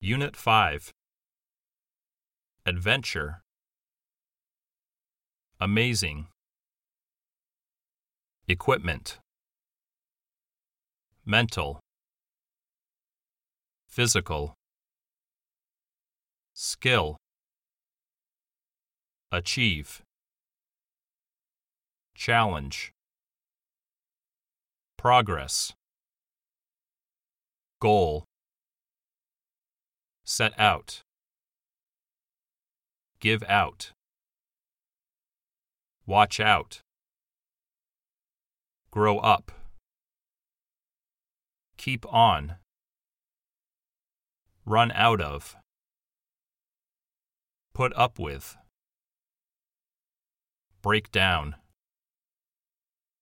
Unit 5 Adventure. Amazing. Equipment. Mental. Physical. Skill. Achieve. Challenge. Progress. Goal Set out. Give out. Watch out. Grow up. Keep on. Run out of. Put up with. Break down